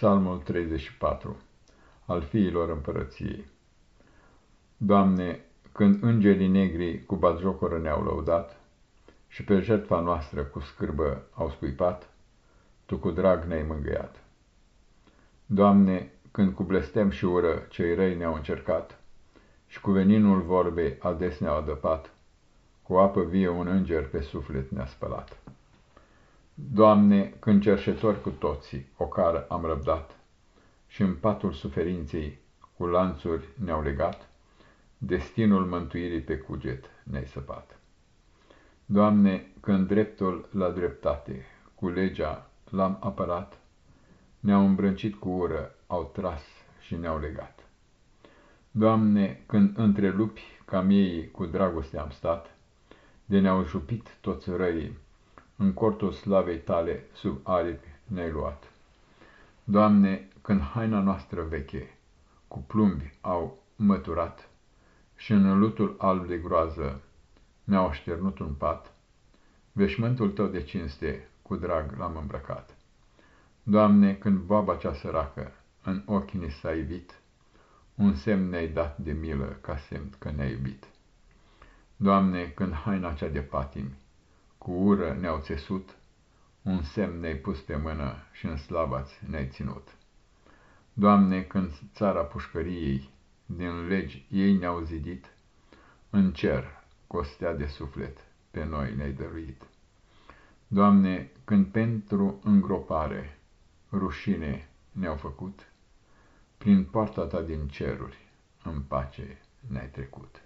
Psalmul 34 al fiilor împărăției Doamne, când îngerii negri cu batjocoră ne-au lăudat și pe jertfa noastră cu scârbă au scuipat, Tu cu drag ne-ai mângâiat. Doamne, când cu blestem și ură cei răi ne-au încercat și cu veninul vorbei ades ne-au adăpat, cu apă vie un înger pe suflet ne-a spălat. Doamne, când cerșetori cu toții, o cară am răbdat și în patul suferinței cu lanțuri ne-au legat, destinul mântuirii pe cuget ne-ai săpat. Doamne, când dreptul la dreptate, cu legea l-am apărat, ne-au îmbrâncit cu ură, au tras și ne-au legat. Doamne, când între lupi ca miei cu dragoste am stat, de ne-au jupit toți răii, în cortul slavei tale sub aripi ne-ai luat. Doamne, când haina noastră veche cu plumbi au măturat și în lutul alb de groază ne-au așternut un pat, veșmântul tău de cinste cu drag l-am îmbrăcat. Doamne, când baba cea săracă în ochii ni s-a ivit, un semn ne-ai dat de milă ca semn că ne-ai iubit. Doamne, când haina cea de patimi cu ură ne-au țesut, un semn ne-ai pus pe mână și în slavați ne-ai ținut. Doamne, când țara pușcăriei din legi ei ne-au zidit, în cer, costea de suflet, pe noi ne-ai dăruit. Doamne, când pentru îngropare rușine ne-au făcut, prin poarta ta din ceruri, în pace ne-ai trecut.